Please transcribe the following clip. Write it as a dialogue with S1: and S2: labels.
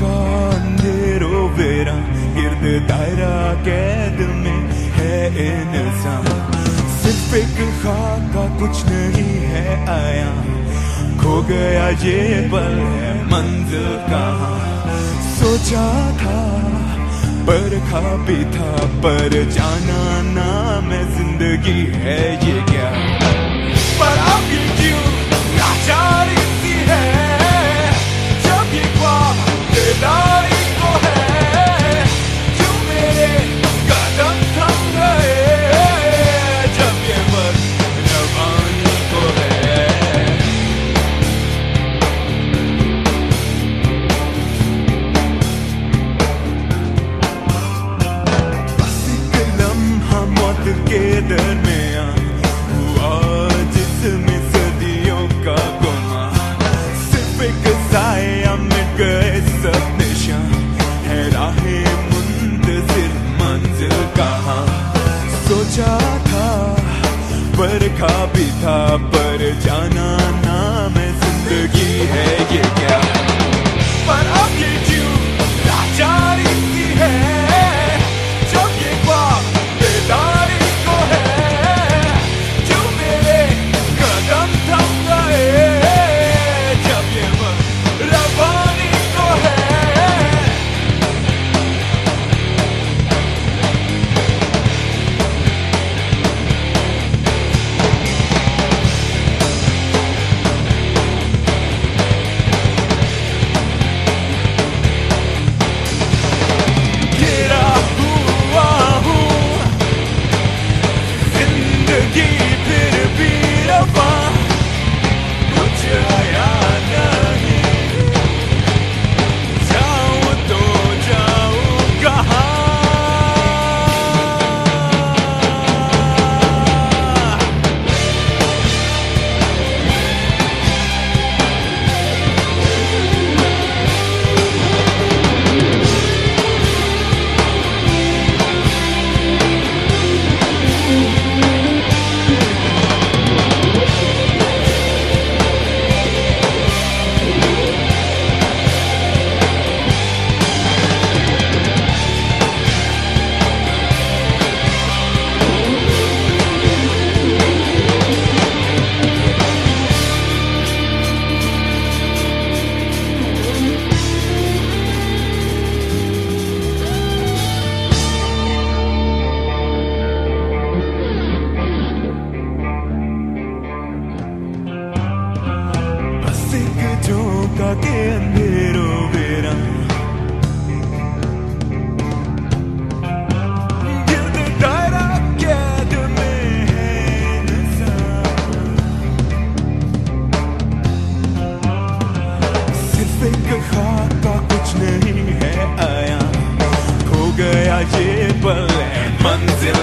S1: کا ویرا گرد دائرہ قید میں ہے اے صرف ایک کا کچھ نہیں ہے آیا کھو گیا یہ پل ہے منزل کہاں سوچا تھا پر کھا بھی تھا پر جانا نام زندگی ہے یہ کیا پر آپ کا بھی تھا پر جانا نام زندگی ہے یہ کیا؟ Yeah. جھونکا کے اندھیروں بیرا گرد دائرہ قید میں ہے صرف ایک خاک کا کچھ نہیں ہے آیا ہو گیا یہ پل منزل